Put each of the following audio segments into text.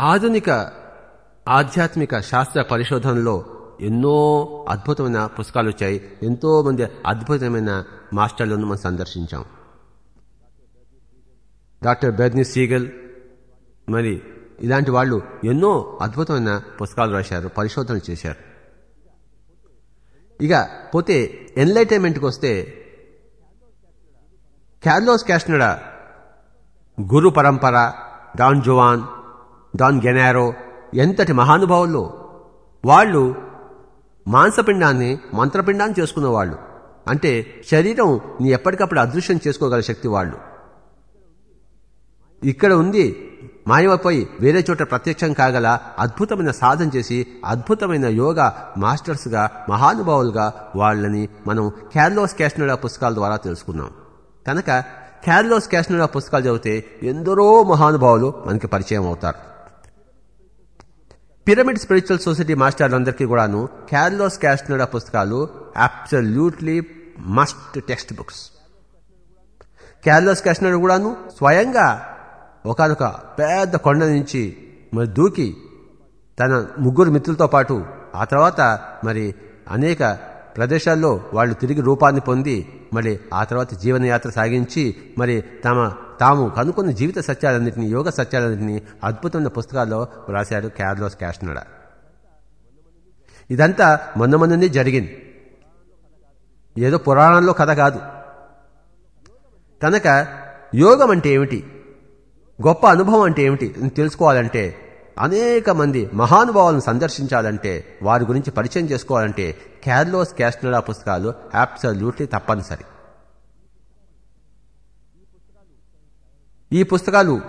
ఆధునిక ఆధ్యాత్మిక శాస్త్ర పరిశోధనలో ఎన్నో అద్భుతమైన పుస్తకాలు వచ్చాయి. ఎంతో మంది అద్భుతమైన మాస్టర్లను మనం సందర్శించాం. డాక్టర్ బెర్నీ సీగల్ మరి ఇలాంటి వాళ్ళు ఎన్నో అద్భుతమైన పుస్తకాలు రాశారు పరిశోధనలు చేశారు. ఇక పోతే ఎన్లైటైన్మెంట్కి వస్తే క్యార్లోస్ క్యాష్నడా గురు పరంపర డాన్ జువాన్ డాన్ గెనారో ఎంతటి మహానుభావులు వాళ్ళు మాంసపిండాన్ని మంత్రపిండాన్ని చేసుకున్నవాళ్ళు. అంటే శరీరం నీ ఎప్పటికప్పుడు అదృశ్యం చేసుకోగల శక్తి వాళ్ళు. ఇక్కడ ఉంది మాయమైపోయి వేరే చోట ప్రత్యక్షం కాగల అద్భుతమైన సాధన చేసి అద్భుతమైన యోగా మాస్టర్స్గా మహానుభావులుగా వాళ్ళని మనం క్యార్లోస్ క్యాష్నడా పుస్తకాల ద్వారా తెలుసుకున్నాం. కనుక క్యార్లోస్ క్యాష్నడా పుస్తకాలు చదివితే ఎందరో మహానుభావులు మనకి పరిచయం అవుతారు. పిరమిడ్ స్పిరిచువల్ సొసైటీ మాస్టర్లందరికీ కూడాను క్యారలోస్ క్యాష్నడా పుస్తకాలు absolutely must text books. Carlos Castaneda కూడాను స్వయంగా ఒకనొక పెద్ద కొండ నుంచి మరి దూకి తన ముగ్గురు మిత్రులతో పాటు ఆ తర్వాత మరి అనేక ప్రదేశాల్లో వాళ్ళు తిరిగి రూపాన్ని పొంది మరి ఆ తర్వాత జీవనయాత్ర సాగించి మరి తమ తాము కనుక్కున్న జీవిత సత్యాలన్నింటినీ యోగ సత్యాలన్నింటినీ అద్భుతమైన పుస్తకాల్లో రాశాడు క్యార్లోస్ క్యాష్నడా ఇదంతా మొన్న మొన్ననే జరిగింది. ఏదో పురాణంలో కథ కాదు. కనుక యోగం అంటే ఏమిటి? గొప్ప అనుభవం అంటే ఏమిటి? తెలుసుకోవాలంటే అనేక మంది మహానుభావాలను సందర్శించాలంటే వారి గురించి పరిచయం చేసుకోవాలంటే క్యార్లోస్ క్యాస్టనడా పుస్తకాలు యాప్సల్యూట్లీ తప్పనిసరి. ఈ పుస్తకాలు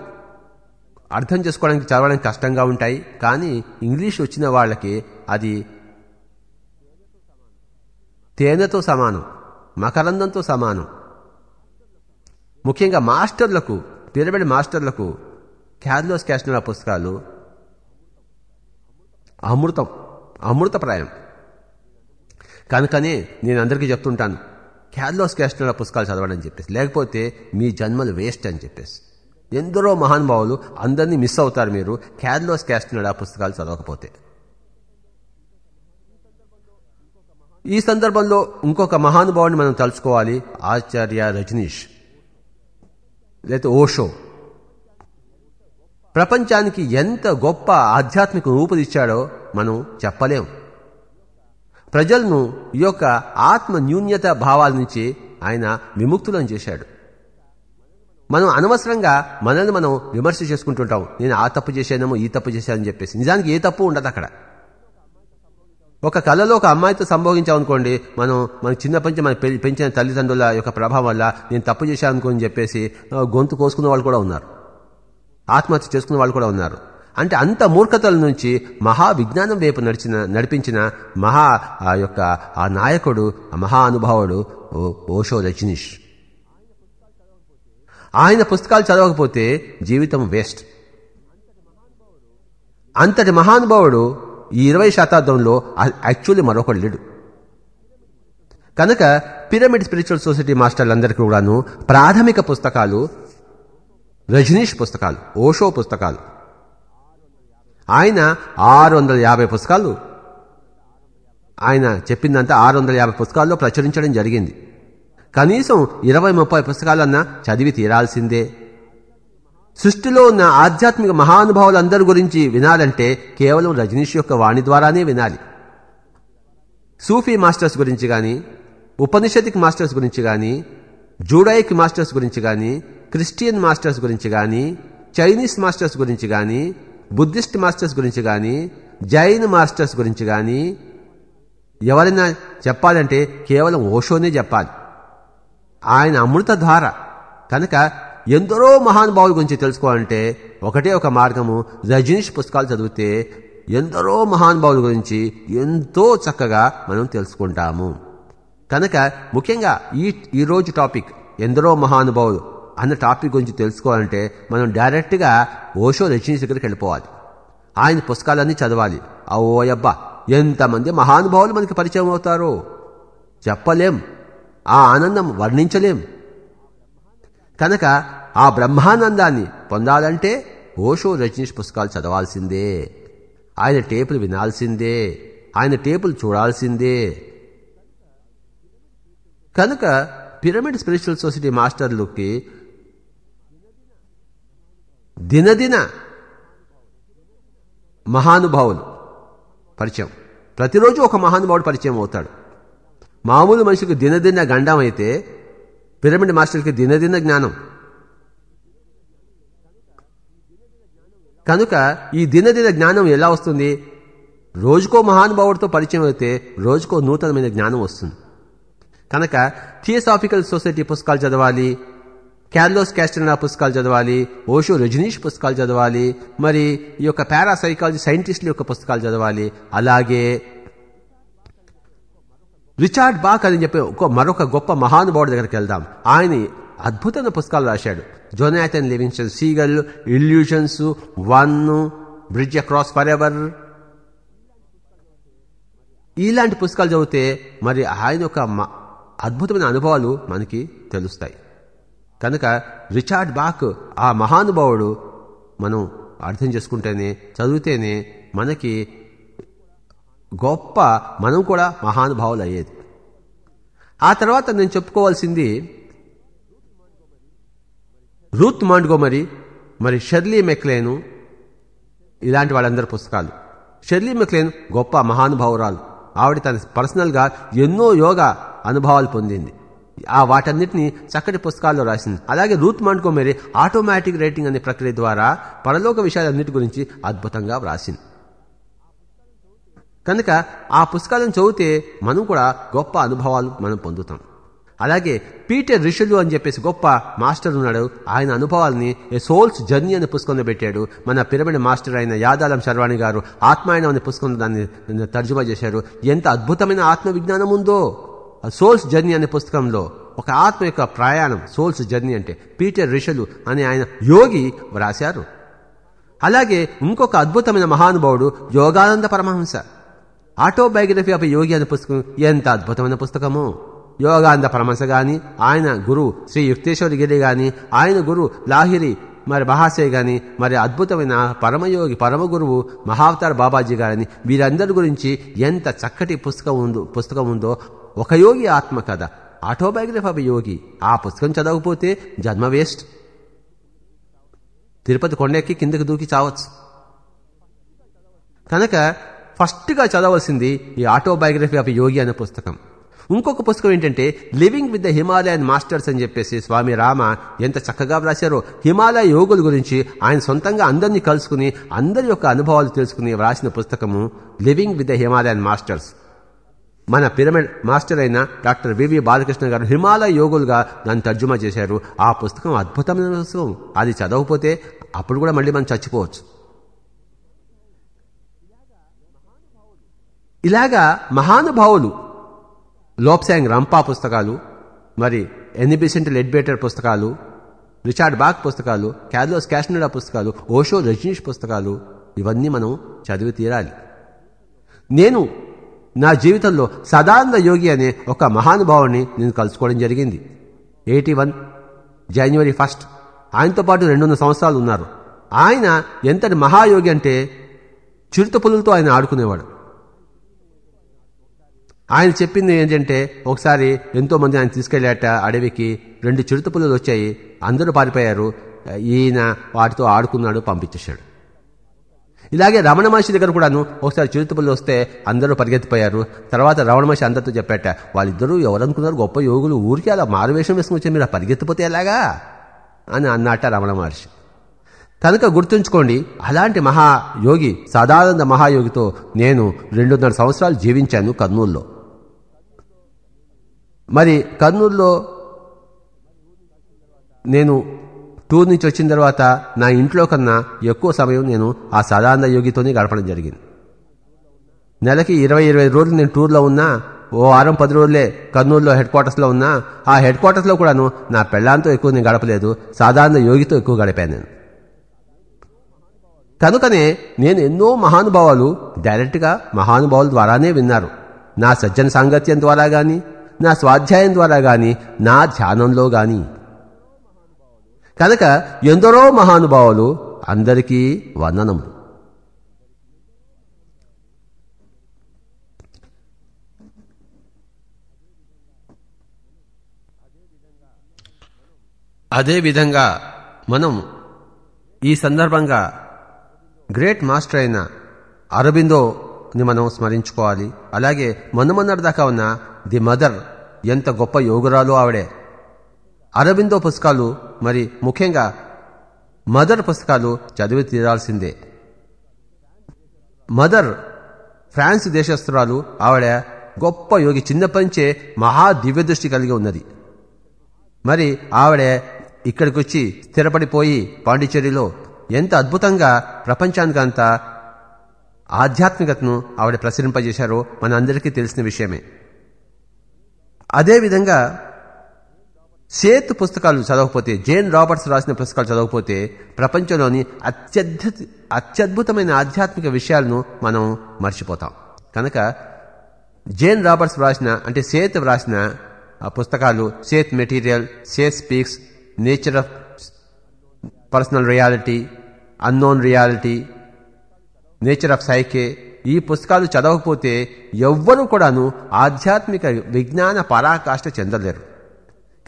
అర్థం చేసుకోవడానికి చదవడానికి కష్టంగా ఉంటాయి కానీ ఇంగ్లీష్ వచ్చిన వాళ్ళకి అది తేనెతో సమానం మకరందంతో సమానం. ముఖ్యంగా మాస్టర్లకు పిరమిడ్ మాస్టర్లకు క్యార్లోస్ క్యాస్టర్ పుస్తకాలు అమృతం అమృతప్రాయం. కనుకనే నేను అందరికీ చెప్తుంటాను క్యార్లోస్ క్యాస్టర్ పుస్తకాలు చదవడం అని చెప్పేసి లేకపోతే మీ జన్మలు వేస్ట్ అని చెప్పేసి. ఎందరో మహానుభావులు అందరినీ మిస్ అవుతారు మీరు. క్యార్లోస్ ఆ పుస్తకాలు చదవకపోతే. ఈ సందర్భంలో ఇంకొక మహానుభావుని మనం తలుచుకోవాలి. ఆచార్య రజనీష్. లేకపోతే ఓషో. ప్రపంచానికి ఎంత గొప్ప ఆధ్యాత్మిక రూపుదిచ్చాడో మనం చెప్పలేం. ప్రజలను ఈ యొక్క ఆత్మ న్యూన్యత భావాల నుంచి ఆయన విముక్తులను చేశాడు. మనం అనవసరంగా మనల్ని మనం విమర్శ చేసుకుంటుంటాం. నేను ఆ తప్పు చేశానేమో ఈ తప్పు చేశానని చెప్పేసి. నిజానికి ఏ తప్పు ఉండదు అక్కడ. ఒక కళలో ఒక అమ్మాయితో సంభోగించామనుకోండి మనం మన చిన్నప్పటి నుంచి మన పెంచిన తల్లిదండ్రుల యొక్క ప్రభావం వల్ల నేను తప్పు చేశాను అనుకోని చెప్పేసి గొంతు కోసుకున్న వాళ్ళు కూడా ఉన్నారు. ఆత్మహత్య చేసుకున్న వాళ్ళు కూడా ఉన్నారు. అంటే అంత మూర్ఖతల నుంచి మహా విజ్ఞానం వైపు నడిచిన నడిపించిన మహా ఆ యొక్క ఆ నాయకుడు ఆ మహా అనుభావుడు ఓషో రజనీష్. ఆయన పుస్తకాలు చదవకపోతే జీవితం వేస్ట్. అంతటి మహానుభావుడు ఈ ఇరవై శతాబ్దంలో యాక్చువల్లీ మరొకడు లేడు. కనుక పిరమిడ్ స్పిరిచువల్ సొసైటీ మాస్టర్లందరికీ కూడాను ప్రాథమిక పుస్తకాలు రజనీష్ పుస్తకాలు ఓషో పుస్తకాలు. ఆయన ఆరు వందల యాభై పుస్తకాలు. ఆయన చెప్పిందంతా ఆరు వందల యాభై పుస్తకాల్లో ప్రచురించడం జరిగింది. కనీసం ఇరవై ముప్పై పుస్తకాలన్నా చదివి తీరాల్సిందే. సృష్టిలో ఉన్న ఆధ్యాత్మిక మహానుభావులందరి గురించి వినాలంటే కేవలం రజనీష్ యొక్క వాణి ద్వారానే వినాలి. సూఫీ మాస్టర్స్ గురించి కానీ ఉపనిషదిక్ మాస్టర్స్ గురించి కానీ జూడాయిక్ మాస్టర్స్ గురించి కానీ క్రిస్టియన్ మాస్టర్స్ గురించి కానీ చైనీస్ మాస్టర్స్ గురించి కానీ బుద్ధిస్ట్ మాస్టర్స్ గురించి కానీ జైన్ మాస్టర్స్ గురించి కానీ ఎవరైనా చెప్పాలంటే కేవలం ఓషోనే చెప్పాలి. ఆయన అమృతధార. కనుక ఎందరో మహానుభావుల గురించి తెలుసుకోవాలంటే ఒకటే ఒక మార్గము. రజనీష్ పుస్తకాలు చదివితే ఎందరో మహానుభావుల గురించి ఎంతో చక్కగా మనం తెలుసుకుంటాము. కనుక ముఖ్యంగా ఈ ఈరోజు టాపిక్ ఎందరో మహానుభావులు అన్న టాపిక్ గురించి తెలుసుకోవాలంటే మనం డైరెక్ట్గా ఓషో రజనీష్ దగ్గరికి వెళ్ళిపోవాలి. ఆయన పుస్తకాలన్నీ చదవాలి. ఆ ఓయబ్బా ఎంతమంది మహానుభావులు మనకి పరిచయం అవుతారో. చెప్పలేం. ఆ ఆనందం వర్ణించలేం. కనుక ఆ బ్రహ్మానందాన్ని పొందాలంటే ఓషో రజనీష్ పుస్తకాలు చదవాల్సిందే. ఆయన టేపులు వినాల్సిందే. ఆయన టేపులు చూడాల్సిందే. కనుక పిరమిడ్ స్పిరిచువల్ సొసైటీ మాస్టర్లకి దినదిన మహానుభావులు పరిచయం. ప్రతిరోజు ఒక మహానుభావుడు పరిచయం అవుతాడు. మామూలు మనిషికి దినదిన గండం అయితే పిరమిడ్ మాస్టర్కి దినదిన జ్ఞానం. కనుక ఈ దినదిన జ్ఞానం ఎలా వస్తుంది? రోజుకో మహానుభావుడితో పరిచయం అయితే రోజుకో నూతనమైన జ్ఞానం వస్తుంది. కనుక థియోసాఫికల్ సొసైటీ పుస్తకాలు చదవాలి క్యార్లోస్ క్యాస్టర్నా పుస్తకాలు చదవాలి ఓషో రజనీష్ పుస్తకాలు చదవాలి మరి ఈ యొక్క పారాసైకాలజీ సైంటిస్టుల యొక్క పుస్తకాలు చదవాలి. అలాగే రిచార్డ్ బాక్ అని చెప్పి ఒక మరొక గొప్ప మహానుభావుడి దగ్గరికి వెళ్దాం. ఆయన అద్భుతమైన పుస్తకాలు రాశాడు. Jonathan Livingston seagull illusions one bridge across forever ever ఇలాంటి పుస్తకాలు చదివితే మరి ఆయన యొక్క అద్భుతమైన అనుభవాలు మనకి తెలుస్తాయి. కనుక రిచార్డ్ బాక్ ఆ మహానుభావుడు మనం అర్థం చేసుకుంటేనే చదివితేనే మనకి గొప్ప మనం కూడా మహానుభావులు అయ్యేది ఆ తర్వాత నేను చెప్పుకోవాల్సింది రూత్ మాండ్గోమరి మరి షెర్లీ మెక్లేను ఇలాంటి వాళ్ళందరి పుస్తకాలు. షెర్లీ మెక్లేన్ గొప్ప మహానుభావురాలు. ఆవిడ తన పర్సనల్గా ఎన్నో యోగా అనుభవాలు పొందింది. ఆ వాటన్నిటిని చక్కటి పుస్తకాల్లో రాసింది. అలాగే రూత్ మాండ్కోమెరీ ఆటోమేటిక్ రైటింగ్ అనే ప్రక్రియ ద్వారా పరలోక విషయాలన్నిటి గురించి అద్భుతంగా వ్రాసింది. కనుక ఆ పుస్తకాలను చదివితే మనం కూడా గొప్ప అనుభవాలు మనం పొందుతాం. అలాగే పీటర్ రిషులు అని చెప్పేసి గొప్ప మాస్టర్ ఉన్నాడు. ఆయన అనుభవాల్ని ఏ సోల్స్ జర్నీ అనే పుస్తకంలో పెట్టాడు. మన పిరమిడ్ మాస్టర్ అయిన యాదాలం శర్వాణి గారు ఆత్మాయనం అనే పుస్తకంలో దాన్ని తర్జుమా చేశారు. ఎంత అద్భుతమైన ఆత్మ విజ్ఞానం ఉందో! సోల్స్ జర్నీ అనే పుస్తకంలో ఒక ఆత్మ యొక్క ప్రయాణం సోల్స్ జర్నీ అంటే పీటర్ ఋషులు అని ఆయన యోగి వ్రాశారు. అలాగే ఇంకొక అద్భుతమైన మహానుభావుడు యోగానంద పరమహంస. ఆటోబయోగ్రఫీ ఆఫ్ యోగి అనే పుస్తకం ఎంత అద్భుతమైన పుస్తకము. యోగానంద పరమహంస గాని ఆయన గురు శ్రీ యుక్తేశ్వరి గిరి గాని ఆయన గురు లాహిరి మరి మహాశయ గాని మరి అద్భుతమైన పరమయోగి పరమ గురువు మహావతార్ బాబాజీ గారని వీరందరి గురించి ఎంత చక్కటి పుస్తకం ఉందో పుస్తకం ఉందో ఒక యోగి ఆత్మ కథ ఆటోబయోగ్రఫీ ఆఫ్ యోగి ఆ పుస్తకం చదవకపోతే జన్మ వేస్ట్. తిరుపతి కొండెక్కి కిందకి దూకి చావచ్చు. కనుక ఫస్ట్గా చదవలసింది ఈ ఆటోబయోగ్రఫీ ఆఫ్ యోగి అనే పుస్తకం. ఇంకొక పుస్తకం ఏంటంటే living with the Himalayan masters అని చెప్పేసి స్వామి రామ ఎంత చక్కగా వ్రాశారో. హిమాలయ యోగుల గురించి ఆయన సొంతంగా అందరినీ కలుసుకుని అందరి యొక్క అనుభవాలు తెలుసుకుని వ్రాసిన పుస్తకము living with the Himalayan masters మన పిరమిడ్ మాస్టర్ అయిన doctor V V Balakrishna garu Himalaya యోగులుగా దాన్ని తర్జుమా చేశారు. ఆ పుస్తకం అద్భుతమైన పుస్తకం. అది చదవకపోతే అప్పుడు కూడా మళ్ళీ మనం చచ్చిపోవచ్చు. ఇలాగా మహానుభావులు లోప్సాంగ్ రంపా పుస్తకాలు మరి ఎన్నిబిసెంట్ లెడ్బేటర్ పుస్తకాలు రిచార్డ్ బాక్ పుస్తకాలు క్యాలోస్ క్యాష్నడా పుస్తకాలు ఓషో రజనీష్ పుస్తకాలు ఇవన్నీ మనం చదివి తీరాలి. నేను నా జీవితంలో సదానంద యోగి అనే ఒక మహానుభావుని నేను కలుసుకోవడం జరిగింది. Eighty one January first. ఆయనతో పాటు రెండున్నర సంవత్సరాలు ఉన్నారు. ఆయన ఎంతటి మహాయోగి అంటే చిరుత పులులతో ఆయన ఆడుకునేవాడు. ఆయన చెప్పింది ఏంటంటే ఒకసారి ఎంతో మంది ఆయన తీసుకెళ్ళాట అడవికి రెండు చిరుత పుల్లలు వచ్చాయి అందరూ పారిపోయారు ఈయన వాటితో ఆడుకున్నాడు పంపించేశాడు. ఇలాగే రమణ మహర్షి దగ్గర కూడాను ఒకసారి చిరుతపుల్లి వస్తే అందరూ పరిగెత్తిపోయారు. తర్వాత రమణ మహర్షి అందరితో చెప్పాట వాళ్ళిద్దరూ ఎవరనుకున్నారు గొప్ప యోగులు ఊరికి అలా మారువేషం వేసుకుని వచ్చి మీరు పరిగెత్తిపోతే ఎలాగా? అని అన్నట్ట రమణ మహర్షి. కనుక గుర్తుంచుకోండి అలాంటి మహాయోగి సదానంద మహాయోగితో నేను రెండున్నర సంవత్సరాలు జీవించాను కర్నూలులో. మరి కర్నూలులో నేను టూర్ నుంచి వచ్చిన తర్వాత నా ఇంట్లో కన్నా ఎక్కువ సమయం నేను ఆ సదానంద యోగితోనే గడపడం జరిగింది. నెలకి ఇరవై ఇరవై రోజులు నేను టూర్లో ఉన్నా ఓ వారం పది రోజులే కర్నూలులో హెడ్ క్వార్టర్స్లో ఉన్నా ఆ హెడ్ క్వార్టర్స్లో కూడాను నా పెళ్ళాంతో ఎక్కువ నేను గడపలేదు సాధారణ యోగితో ఎక్కువ గడిపాను నేను. కనుకనే నేను ఎన్నో మహానుభావాలు డైరెక్ట్గా మహానుభావుల ద్వారానే విన్నారు. నా సజ్జన సాంగత్యం ద్వారా కానీ నా స్వాధ్యాయం ద్వారా గాని నా ధ్యానంలో గాని. కనుక ఎందరో మహానుభావులు అందరికీ వందనములు. అదేవిధంగా మనం ఈ సందర్భంగా గ్రేట్ మాస్టర్ అయిన అరబిందోని మనం స్మరించుకోవాలి. అలాగే మొన్నమొన్నటి దాకా ఉన్న ది మదర్ ఎంత గొప్ప యోగురాలు ఆవిడే. అరబిందో పుస్తకాలు మరి ముఖ్యంగా మదర్ పుస్తకాలు చదివి తీరాల్సిందే. మదర్ ఫ్రాన్స్ దేశస్తురాలు ఆవిడ గొప్ప యోగి. చిన్నప్పటి నుంచే మహా దివ్య దృష్టి కలిగి ఉన్నది. మరి ఆవిడ ఇక్కడికొచ్చి స్థిరపడిపోయి పాండిచ్చేరిలో ఎంత అద్భుతంగా ప్రపంచానికంతా ఆధ్యాత్మికతను ఆవిడ ప్రసరింపజేశారో మన అందరికీ తెలిసిన విషయమే. అదేవిధంగా సేత్ పుస్తకాలు చదవకపోతే జేన్ రాబర్ట్స్ రాసిన పుస్తకాలు చదవకపోతే ప్రపంచంలోని అత్యద్భుత అత్యద్భుతమైన ఆధ్యాత్మిక విషయాలను మనం మర్చిపోతాం. కనుక జేన్ రాబర్ట్స్ వ్రాసిన అంటే సేత్ వ్రాసిన ఆ పుస్తకాలు Seth material Seth speaks nature of personal reality unknown reality nature of psyche ఈ పుస్తకాలు చదవకపోతే ఎవ్వరూ కూడాను ఆధ్యాత్మిక విజ్ఞాన పరాకాష్ట చెందలేరు.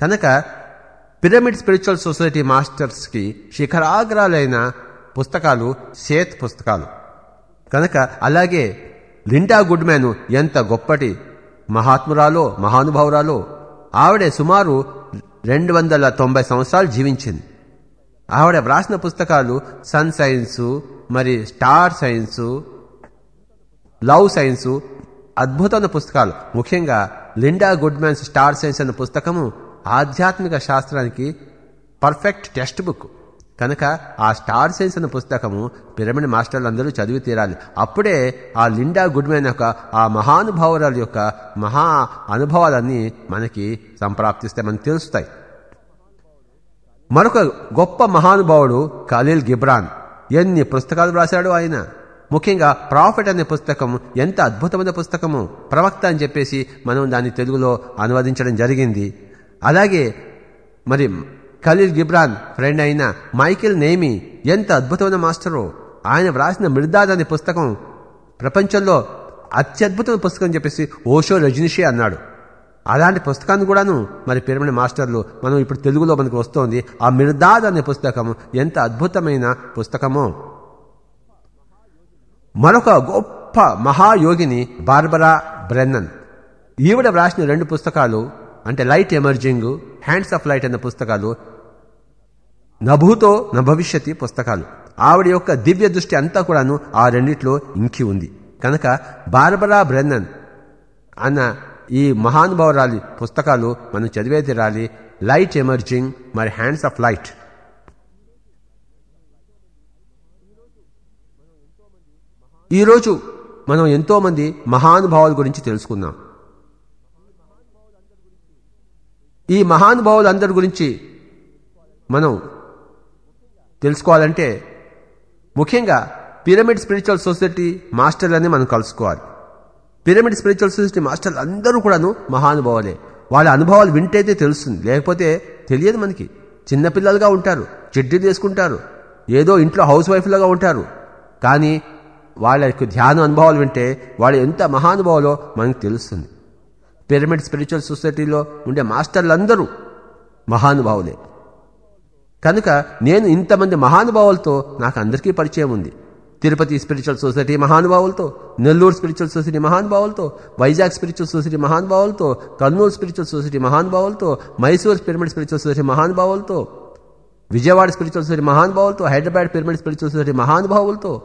కనుక పిరమిడ్ స్పిరిచువల్ సొసైటీ మాస్టర్స్కి శిఖరాగ్రాలైన పుస్తకాలు సేత్ పుస్తకాలు. కనుక అలాగే లిండా గుడ్మ్యాన్ ఎంత గొప్పటి మహాత్మురాలో మహానుభావురాలో ఆవిడే సుమారు రెండు వందల తొంభై సంవత్సరాలు జీవించింది. ఆవిడ వ్రాసిన పుస్తకాలు సన్ సైన్సు మరి స్టార్ సైన్సు లవ్ సైన్సు అద్భుతమైన పుస్తకాలు. ముఖ్యంగా లిండా గుడ్మ్యాన్స్ స్టార్ సైన్స్ అనే పుస్తకము ఆధ్యాత్మిక శాస్త్రానికి పర్ఫెక్ట్ టెక్స్ట్ బుక్. కనుక ఆ స్టార్ సైన్స్ అనే పుస్తకము పిరమిడ్ మాస్టర్లు అందరూ చదివి తీరాలి. అప్పుడే ఆ లిండా గుడ్మ్యాన్ యొక్క ఆ మహానుభావురాల యొక్క మహా అనుభవాలన్నీ మనకి సంప్రాప్తిస్తాయి మనకు తెలుస్తాయి. మరొక గొప్ప మహానుభావుడు ఖలీల్ గిబ్రాన్. ఎన్ని పుస్తకాలు రాశాడు ఆయన? ముఖ్యంగా ప్రాఫిట్ అనే పుస్తకం ఎంత అద్భుతమైన పుస్తకము? ప్రవక్త అని చెప్పేసి మనం దాన్ని తెలుగులో అనువదించడం జరిగింది. అలాగే మరి ఖలీల్ గిబ్రాన్ ఫ్రెండ్ అయిన మైకిల్ నేమి ఎంత అద్భుతమైన మాస్టరు? ఆయన వ్రాసిన మిర్దాద్ అనే పుస్తకం ప్రపంచంలో అత్యద్భుతమైన పుస్తకం చెప్పేసి ఓషో రజనీషి అన్నాడు. అలాంటి పుస్తకాన్ని కూడాను మరి పిరమిడ్ మాస్టర్లు మనం ఇప్పుడు తెలుగులో మనకు వస్తోంది. ఆ మిర్దాద్ అనే పుస్తకం ఎంత అద్భుతమైన పుస్తకమో. మరొక గొప్ప మహాయోగిని బార్బరా బ్రెన్నన్. ఈవిడ వ్రాసిన రెండు పుస్తకాలు అంటే light emerging hands of light అన్న పుస్తకాలు నభూతో నభవిష్యతి పుస్తకాలు. ఆవిడ యొక్క దివ్య దృష్టి అంతా కూడాను ఆ రెండిట్లో ఇంకి ఉంది. కనుక బార్బరా బ్రెన్నన్ అన్న ఈ మహానుభావరాలి పుస్తకాలు మనం చదివేది రాలి లైట్ ఎమర్జింగ్ మరి హ్యాండ్స్ ఆఫ్ లైట్. ఈరోజు మనం ఎంతోమంది మహానుభావుల గురించి తెలుసుకుందాం. ఈ మహానుభావులందరి గురించి మనం తెలుసుకోవాలంటే ముఖ్యంగా పిరమిడ్ స్పిరిచువల్ సొసైటీ మాస్టర్లని మనం కలుసుకోవాలి. పిరమిడ్ స్పిరిచువల్ సొసైటీ మాస్టర్లు అందరూ కూడాను మహానుభావులే. వాళ్ళ అనుభవాలు వింటైతే తెలుస్తుంది. లేకపోతే తెలియదు మనకి. చిన్నపిల్లలుగా ఉంటారు చెడ్డీలు తీసుకుంటారు ఏదో ఇంట్లో హౌస్ వైఫ్లుగా ఉంటారు. కానీ వాళ్ళ యొక్క ధ్యాన అనుభవాలు వింటే వాళ్ళు ఎంత మహానుభావులో మనకు తెలుస్తుంది. పిరమిడ్ స్పిరిచువల్ సొసైటీలో ఉండే మాస్టర్లందరూ మహానుభావులే. కనుక నేను ఇంతమంది మహానుభావులతో నాకు అందరికీ పరిచయం ఉంది. తిరుపతి స్పిరిచువల్ సొసైటీ మహానుభావులతో నెల్లూరు స్పిరిచువల్ సొసైటీ మహానుభావులతో వైజాగ్ స్పిరిచువల్ సొసైటీ మహానుభావులతో కర్నూలు స్పిరిచువల్ సొసైటీ మహానుభావులతో మైసూర్ పిరమిడ్ స్పిరిచువల్ సొసైటీ మహానుభావులతో విజయవాడ స్పిరిచువల్ సొసైటీ మహానుభావులతో హైదరాబాద్ పిరమిడ్ స్పిరిచువల్ సొసైటీ మహానుభావులతో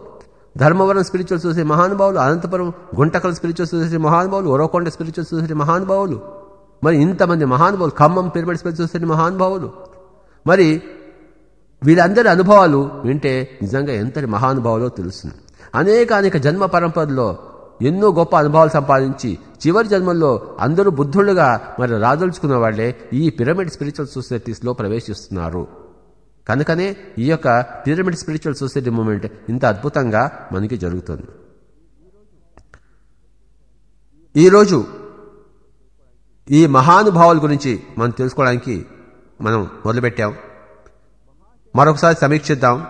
ధర్మవరం స్పిరిచువల్ సొసైటీ మహానుభావులు అనంతపురం గుంటకల్ స్పిరిచువల్ సొసైటీ మహానుభావులు ఒరకొండ స్పిరిచువల్ సొసైటీ మహానుభావులు. మరి ఇంతమంది మహానుభావులు ఖమ్మం పిరమిడ్ స్పిరిచువల్ సొసైటీ మహానుభావులు. మరి వీళ్ళందరి అనుభవాలు వింటే నిజంగా ఎంతటి మహానుభావులో తెలుస్తుంది. అనేక అనేక జన్మ పరంపరలో ఎన్నో గొప్ప అనుభవాలు సంపాదించి చివరి జన్మల్లో అందరూ బుద్ధులుగా మరి రాదలుచుకున్న వాళ్ళే ఈ పిరమిడ్ స్పిరిచువల్ సొసైటీస్లో ప్రవేశిస్తున్నారు. కనుకనే ఈ యొక్క పిరమిడ్ స్పిరిచువల్ సొసైటీ మూమెంట్ ఇంత అద్భుతంగా మనకి జరుగుతుంది. ఈరోజు ఈ మహానుభావుల గురించి మనం తెలుసుకోవడానికి మనం మొదలుపెట్టాం. మరొకసారి సమీక్షిద్దాం.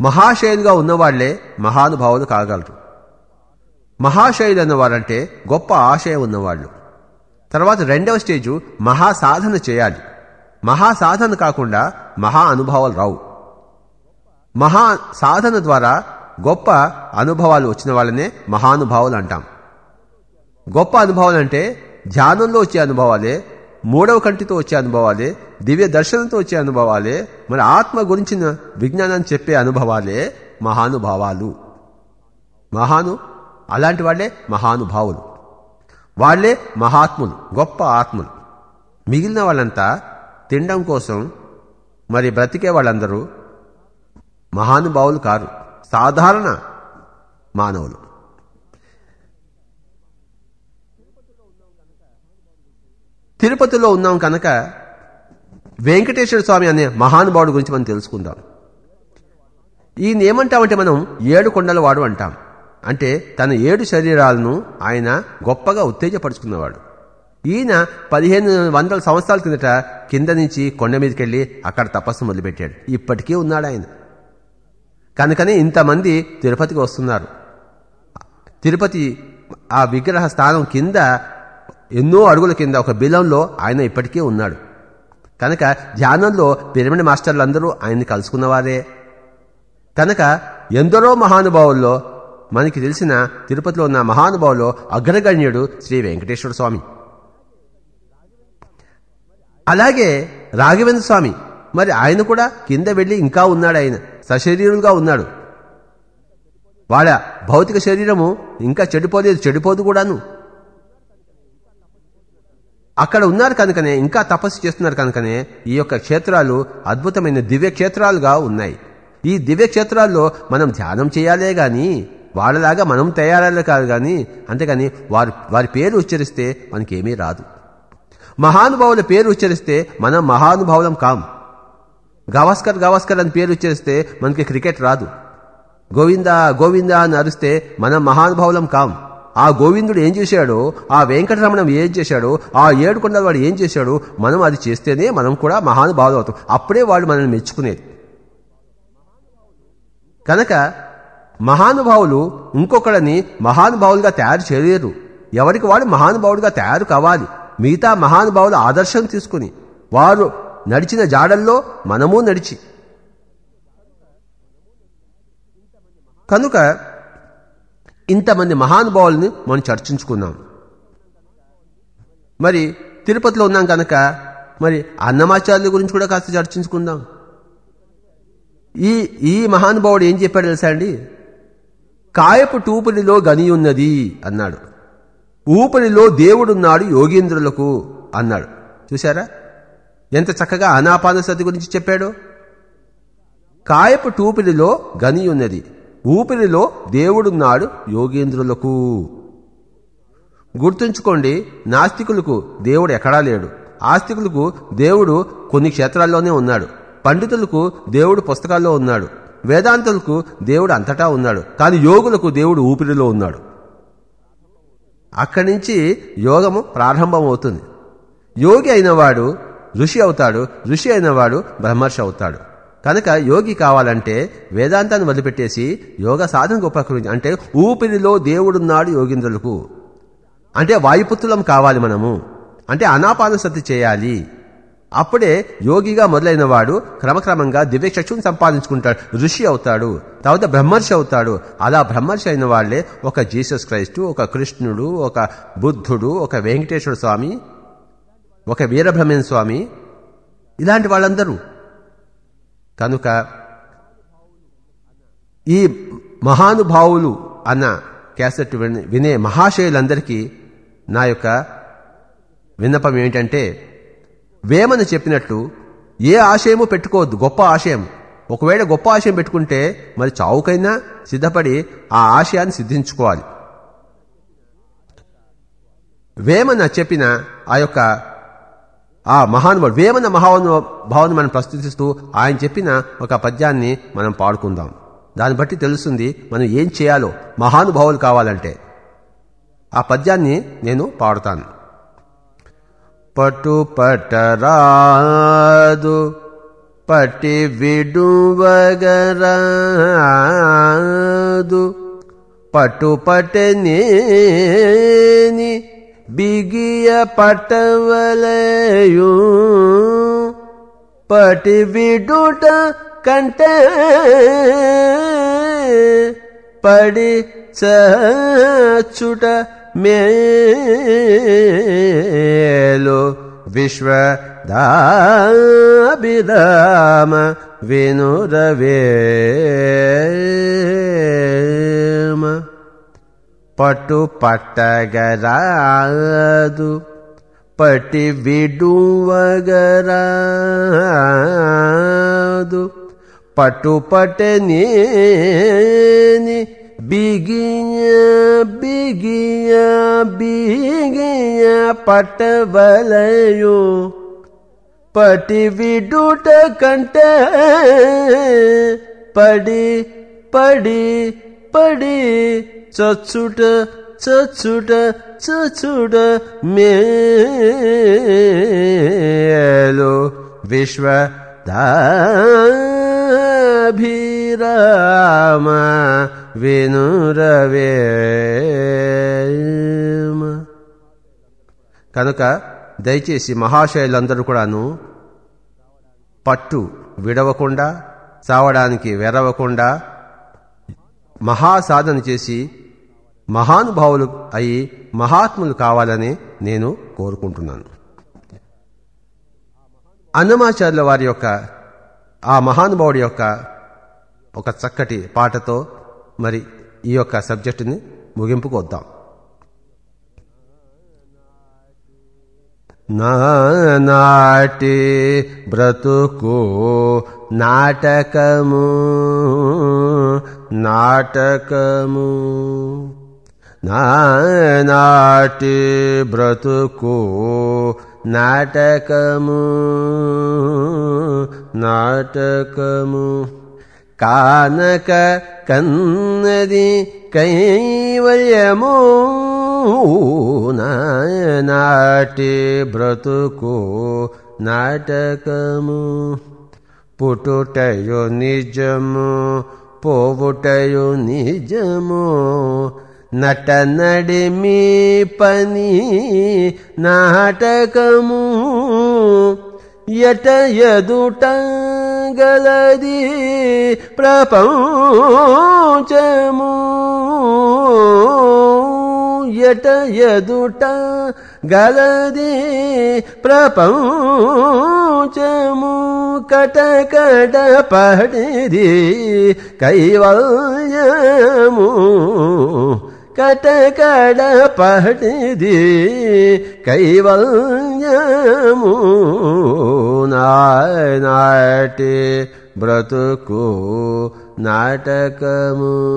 మహాశయులుగా ఉన్నవాళ్ళే మహానుభావులు కాగలరు. మహాశయులు అన్నవారంటే గొప్ప ఆశయం ఉన్నవాళ్ళు. తర్వాత రెండవ స్టేజు మహాసాధన చేయాలి. మహాసాధన కాకుండా మహా అనుభవాలు రావు. మహా సాధన ద్వారా గొప్ప అనుభవాలు వచ్చిన వాళ్ళనే మహానుభావులు అంటాం. గొప్ప అనుభవాలు అంటే ధ్యానంలో వచ్చే అనుభవాలే మూడవ కంటితో వచ్చే అనుభవాలే దివ్య దర్శనంతో వచ్చే అనుభవాలే మరి ఆత్మ గురించిన విజ్ఞానాన్ని చెప్పే అనుభవాలే మహానుభావాలు. మహాను అలాంటి వాళ్ళే మహానుభావులు. వాళ్ళే మహాత్ములు గొప్ప ఆత్ములు. మిగిలిన వాళ్ళంతా తినడం కోసం మరి బ్రతికే వాళ్ళందరూ మహానుభావులు కారు. సాధారణ మానవులు. తిరుపతిలో ఉన్నాం కనుక వెంకటేశ్వర స్వామి అనే మహానుభావుడు గురించి మనం తెలుసుకుందాం. ఈయన ఏమంటామంటే మనం ఏడు కొండల వాడు అంటాం. అంటే తన ఏడు శరీరాలను ఆయన గొప్పగా ఉత్తేజపరుచుకున్నవాడు. ఈయన పదిహేను వందల సంవత్సరాల కిందట కింద నుంచి కొండ మీదకి వెళ్ళి అక్కడ తపస్సు మొదలుపెట్టాడు. ఇప్పటికీ ఉన్నాడు ఆయన. కనుకనే ఇంతమంది తిరుపతికి వస్తున్నారు. తిరుపతి ఆ విగ్రహ స్థానం కింద ఎన్నో అడుగుల కింద ఒక బిలంలో ఆయన ఇప్పటికీ ఉన్నాడు. కనుక ధ్యానంలో పిరమిడ్ మాస్టర్లు అందరూ ఆయన్ని కలుసుకున్నవారే. కనుక ఎందరో మహానుభావుల్లో మనకి తెలిసిన తిరుపతిలో ఉన్న మహానుభావులో అగ్రగణ్యుడు శ్రీ వెంకటేశ్వర స్వామి. అలాగే రాఘవేంద్ర స్వామి మరి ఆయన కూడా కింద వెళ్ళి ఇంకా ఉన్నాడు ఆయన సశరీరులుగా ఉన్నాడు. వాళ్ళ భౌతిక శరీరము ఇంకా చెడిపోలేదు చెడిపోదు కూడాను. అక్కడ ఉన్నారు కనుకనే ఇంకా తపస్సు చేస్తున్నారు కనుకనే ఈ యొక్క క్షేత్రాలు అద్భుతమైన దివ్య క్షేత్రాలుగా ఉన్నాయి. ఈ దివ్య క్షేత్రాల్లో మనం ధ్యానం చేయాలే గాని వాళ్ళలాగా మనం తయారాలే కాదు కానీ అంతేగాని వారి వారి పేరు ఉచ్చరిస్తే మనకేమీ రాదు. మహానుభావుల పేరు ఉచ్చరిస్తే మనం మహానుభావులం కాం. గవాస్కర్ గవాస్కర్ అని పేరు ఉచ్చరిస్తే మనకి క్రికెట్ రాదు. గోవిందా గోవిందా అని అరిస్తే మనం మహానుభావులం కాం. ఆ గోవిందుడు ఏం చేశాడో ఆ వెంకటరమణం ఏం చేశాడో ఆ ఏడుకొండల వాడు ఏం చేశాడో మనం అది చేస్తేనే మనం కూడా మహానుభావులు అవుతాం. అప్పుడే వాళ్ళు మనల్ని మెచ్చుకునేది. కనుక మహానుభావులు ఇంకొకళ్ళని మహానుభావులుగా తయారు చేయలేరు. ఎవరికి వాడు మహానుభావుడిగా తయారు కావాలి. మిగతా మహానుభావుల ఆదర్శం తీసుకుని వారు నడిచిన జాడల్లో మనము నడిచి. కనుక ఇంతమంది మహానుభావుల్ని మనం చర్చించుకున్నాం మరి తిరుపతిలో ఉన్నాం కనుక మరి అన్నమాచార్యుల గురించి కూడా కాస్త చర్చించుకుందాం. ఈ ఈ మహానుభావుడు ఏం చెప్పాడు తెలుసా అండి? కాయపు టూపులిలో గని ఉన్నది అన్నాడు. ఊపిరిలో దేవుడున్నాడు యోగీంద్రులకు అన్నాడు. చూశారా? ఎంత చక్కగా అనాపానసతి గురించి చెప్పాడు? కాయపు టూపిలిలో గని ఉన్నది. ఊపిరిలో దేవుడున్నాడు యోగేంద్రులకు. గుర్తుంచుకోండి నాస్తికులకు దేవుడు ఎక్కడా లేడు. ఆస్తికులకు దేవుడు కొన్ని క్షేత్రాల్లోనే ఉన్నాడు. పండితులకు దేవుడు పుస్తకాల్లో ఉన్నాడు. వేదాంతులకు దేవుడు అంతటా ఉన్నాడు. కానీ యోగులకు దేవుడు ఊపిరిలో ఉన్నాడు. అక్కడి నుంచి యోగము ప్రారంభం అవుతుంది యోగి అయినవాడు ఋషి అవుతాడు ఋషి అయినవాడు బ్రహ్మర్షి అవుతాడు. కనుక యోగి కావాలంటే వేదాంతాన్ని వదిలిపెట్టేసి యోగ సాధనకు ఉపకరించి అంటే ఊపిరిలో దేవుడున్నాడు యోగింద్రులకు. అంటే వాయుపుత్రులం కావాలి మనము. అంటే అనాపానసతి చేయాలి. అప్పుడే యోగిగా మొదలైన వాడు క్రమక్రమంగా దివ్యచక్షుని సంపాదించుకుంటాడు. ఋషి అవుతాడు. తర్వాత బ్రహ్మర్షి అవుతాడు. అలా బ్రహ్మర్షి అయిన వాళ్ళే ఒక జీసస్ క్రైస్టు ఒక కృష్ణుడు ఒక బుద్ధుడు ఒక వెంకటేశ్వర స్వామి ఒక వీరబ్రహ్మణ స్వామి ఇలాంటి వాళ్ళందరూ. కనుక ఈ మహానుభావులు అన్న క్యాసెట్ వినే మహాశయులందరికీ నా యొక్క విన్నపం ఏమిటంటే వేమన చెప్పినట్లు ఏ ఆశయము పెట్టుకోవద్దు గొప్ప ఆశయం. ఒకవేళ గొప్ప ఆశయం పెట్టుకుంటే మరి చావుకైనా సిద్ధపడి ఆ ఆశయాన్ని సిద్ధించుకోవాలి. వేమన చెప్పిన ఆ యొక్క ఆ మహానుభావుడు వేమన మహాను మహానుభావుని మనం ప్రస్తుతిస్తూ ఆయన చెప్పిన ఒక పద్యాన్ని మనం పాడుకుందాం. దాన్ని బట్టి తెలుస్తుంది మనం ఏం చేయాలో. మహానుభావులు కావాలంటే. ఆ పద్యాన్ని నేను పాడుతాను. పట్టు పట్టరాదు పట్టి విడువగరాదు పట్టు పట్టనేని బిగియ పట్టవలయు పటి విడుట కంటే పడి చచుట మేలు విశ్వ దాభిరామ వినురవేమ పట్టు పట్టగరాదు పట్టి విడువగరాదు. పట్టు పట్టనేని बिगि बिगिया बिगि पटवलयो पटि विण्टे पडि पडि पडि चछुट चछुट च मे अलो विश्वरामा వినురవే కనుక దయచేసి మహాశయులందరూ కూడాను పట్టు విడవకుండా చావడానికి వెరవకుండా మహాసాధన చేసి మహానుభావులు అయి మహాత్ములు కావాలని నేను కోరుకుంటున్నాను. అన్నమాచార్యుల వారి యొక్క ఆ మహానుభావుడి యొక్క ఒక చక్కటి పాటతో మరి ఈ యొక్క సబ్జెక్టుని ముగింపుకు వద్దాం. నాటి బ్రతుకు నాటకము నాటకము. నాటి బ్రతుకు నాటకము నాటకము. కానక కన్నది కైవల్యము నాటి బ్రతుకు నాటకము పుట్టుటయు నిజము పోవుటయు నిజము నట నడిమి పని నాటకము ఎట ఎదుట గలది ప్రపంచము. ఎట ఎదుట గలది ప్రపంచము. కటకట పడిది కైవల్యము. కటకడ పడిది కైవల్యము నాటి బ్రతుకు నాటకము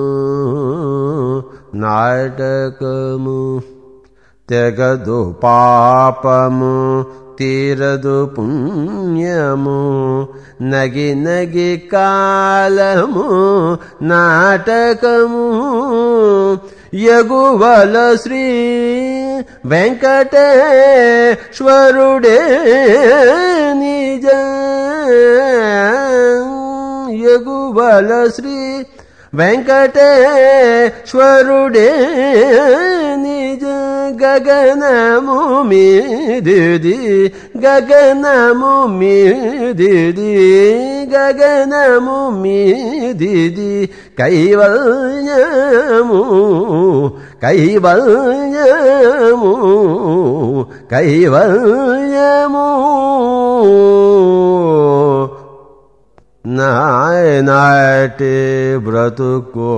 నాటకము. తెగదు పాపము తీరదు పుణ్యము. నగి నగి కాలము నాటకము. యగువల శ్రీ వెంకటేశ్వరుడే నిజ యగువల శ్రీ వెంకటేశ్వరుడే గగనము మీదిది గగనము మీదిది గగనము మీదిది కైవల్యము కైవల్యము కైవల్యము నాటి బ్రతుకో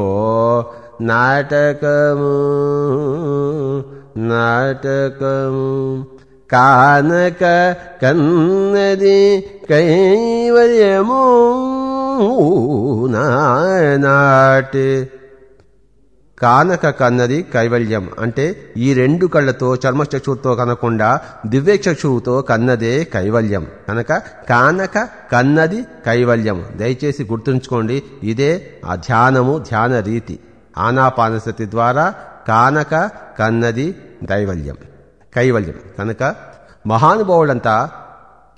నాటకము కానక కన్నది కైవల్యము నాటి కానక కన్నది కైవల్యం అంటే ఈ రెండు కళ్ళతో చర్మచక్షువుతో కనకుండా దివ్యచక్షువుతో కన్నదే కైవల్యం. కనుక కానక కన్నది కైవల్యం. దయచేసి గుర్తుంచుకోండి ఇదే ఆ ధ్యానము ధ్యాన రీతి. ఆనాపానసతి ద్వారా కానక కన్నది దైవల్యం. కైవల్యం. కనుక మహానుభావులంతా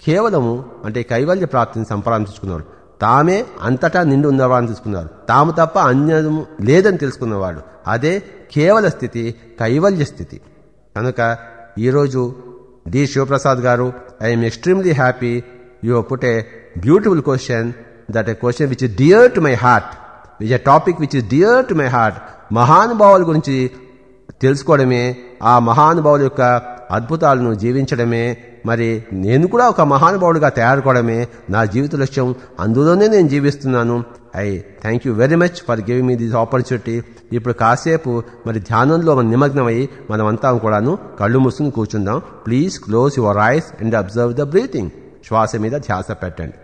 కేవలము అంటే కైవల్య ప్రాప్తిని సంపాదించుకున్నాడు తామే అంతటా నిండి ఉన్నవాడని తెలుసుకున్నారు తాము తప్ప అన్యము లేదని తెలుసుకున్నవాడు. అదే కేవల స్థితి కైవల్య స్థితి. కనుక ఈరోజు D. Sivaprasad garu I'm extremely happy you put a beautiful question that a question which is dear to my heart which a topic which is dear to my heart మహానుభావుల గురించి తెలుసుకోవడమే ఆ మహానుభావుల యొక్క అద్భుతాలను జీవించడమే మరి నేను కూడా ఒక మహానుభావుడిగా తయారుకోవడమే నా జీవిత లక్ష్యం. అందులోనే నేను జీవిస్తున్నాను. I thank you very much for giving me this opportunity. ఇప్పుడు కాసేపు మరి ధ్యానంలో మనం నిమగ్నమై మనమంతా కూడాను కళ్ళు మూసుకుని కూర్చుందాం. Please close your eyes and observe the breathing. శ్వాస మీద ధ్యాస పెట్టండి.